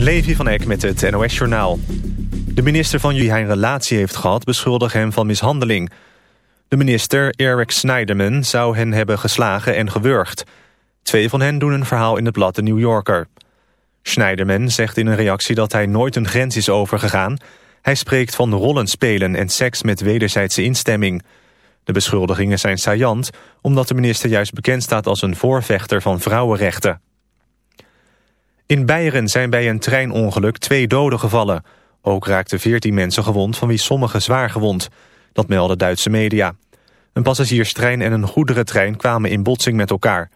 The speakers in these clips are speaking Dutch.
Levi van Eck met het NOS-journaal. De minister van wie hij een relatie heeft gehad... beschuldigt hem van mishandeling. De minister, Eric Snyderman, zou hen hebben geslagen en gewurgd. Twee van hen doen een verhaal in het blad The New Yorker. Schneiderman zegt in een reactie dat hij nooit een grens is overgegaan. Hij spreekt van rollen spelen en seks met wederzijdse instemming. De beschuldigingen zijn saillant... omdat de minister juist bekend staat als een voorvechter van vrouwenrechten. In Beieren zijn bij een treinongeluk twee doden gevallen. Ook raakten veertien mensen gewond, van wie sommigen zwaar gewond. Dat melden Duitse media. Een passagierstrein en een goederentrein kwamen in botsing met elkaar.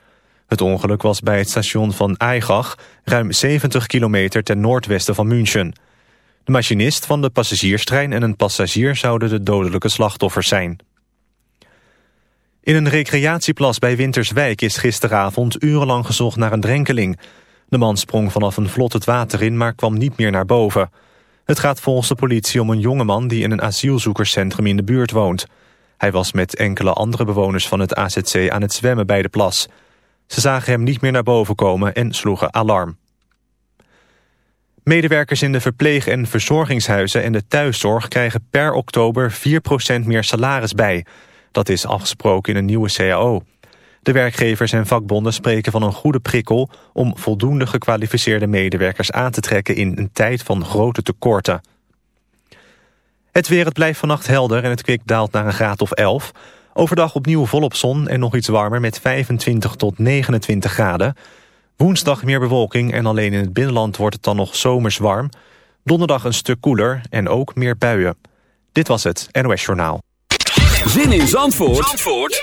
Het ongeluk was bij het station van Aigach, ruim 70 kilometer ten noordwesten van München. De machinist van de passagierstrein en een passagier zouden de dodelijke slachtoffers zijn. In een recreatieplas bij Winterswijk is gisteravond urenlang gezocht naar een drenkeling. De man sprong vanaf een vlot het water in, maar kwam niet meer naar boven. Het gaat volgens de politie om een jongeman die in een asielzoekerscentrum in de buurt woont. Hij was met enkele andere bewoners van het AZC aan het zwemmen bij de plas. Ze zagen hem niet meer naar boven komen en sloegen alarm. Medewerkers in de verpleeg- en verzorgingshuizen en de thuiszorg krijgen per oktober 4% meer salaris bij. Dat is afgesproken in een nieuwe CAO. De werkgevers en vakbonden spreken van een goede prikkel... om voldoende gekwalificeerde medewerkers aan te trekken... in een tijd van grote tekorten. Het weer, het blijft vannacht helder en het kwik daalt naar een graad of 11. Overdag opnieuw volop zon en nog iets warmer met 25 tot 29 graden. Woensdag meer bewolking en alleen in het binnenland wordt het dan nog zomers warm. Donderdag een stuk koeler en ook meer buien. Dit was het NOS Journaal. Zin in Zandvoort, Zandvoort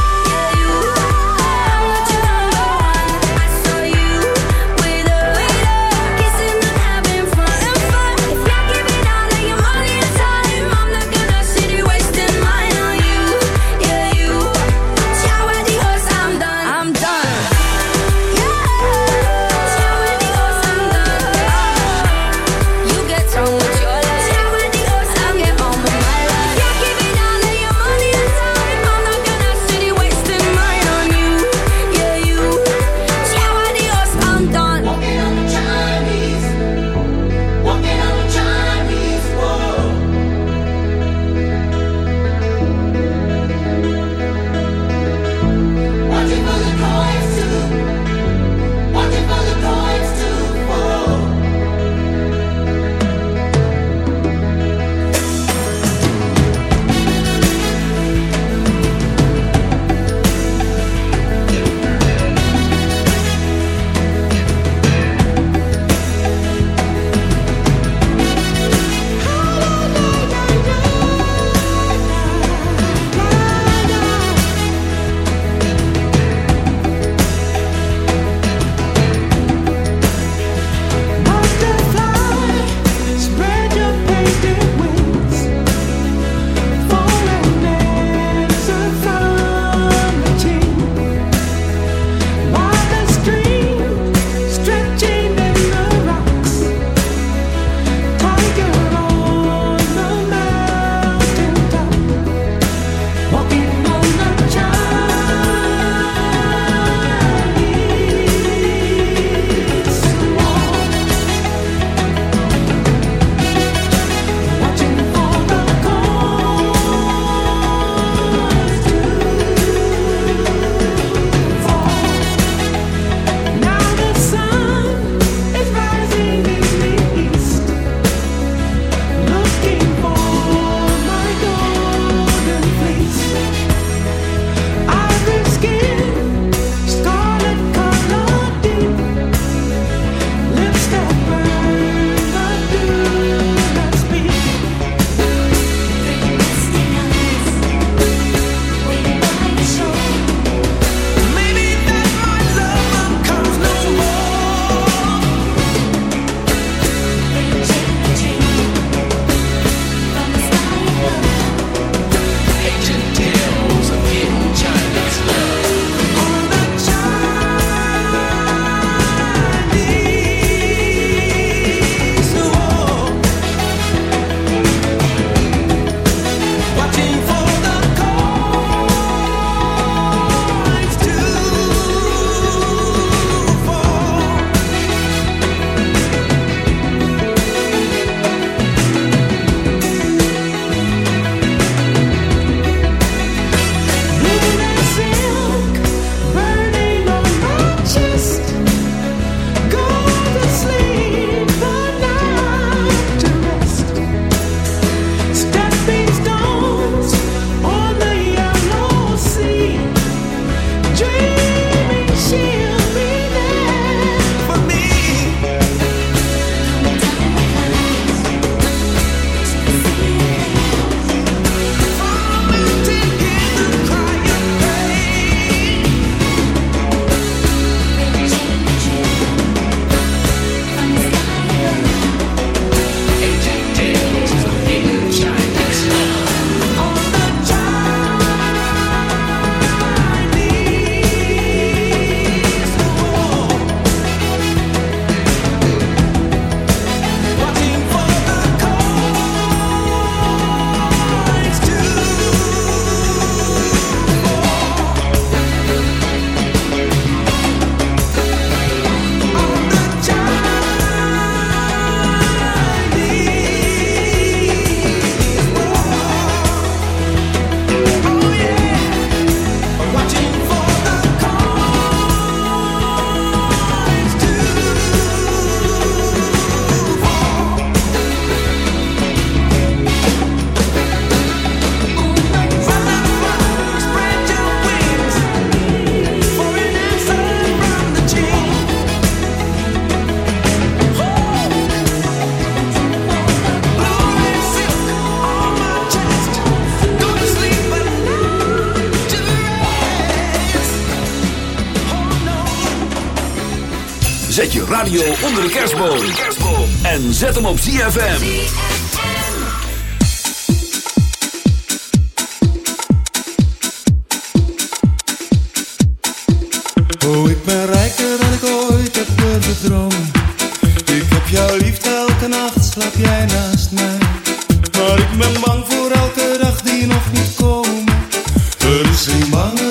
onder de kerstboom. En zet hem op ZFM. Oh, ik ben rijker dan ik ooit heb kunnen dromen. Ik heb jouw liefde elke nacht, slaap jij naast mij. Maar ik ben bang voor elke dag die nog niet komen. Er is een bange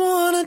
wanna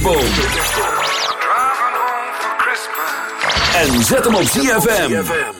kerstboom. En zet hem op ZFM.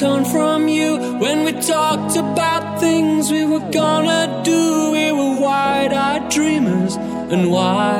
turn from you when we talked about things we were gonna do. We were wide eyed dreamers and wide.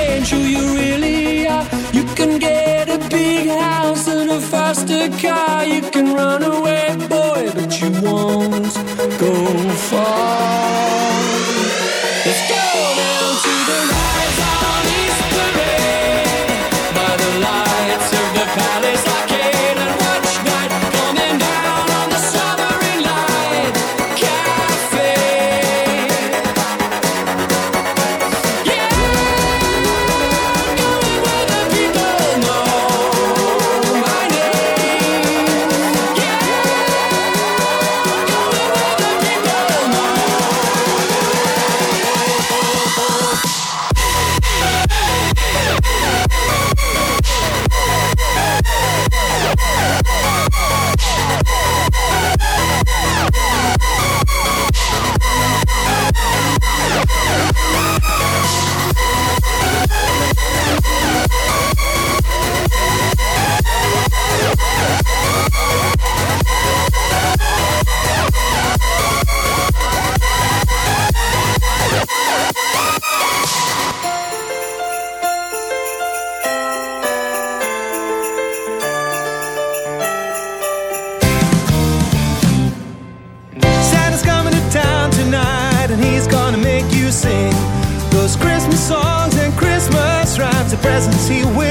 presence he will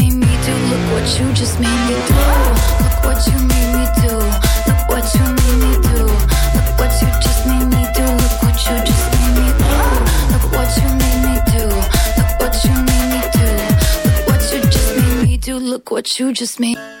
me do you just made.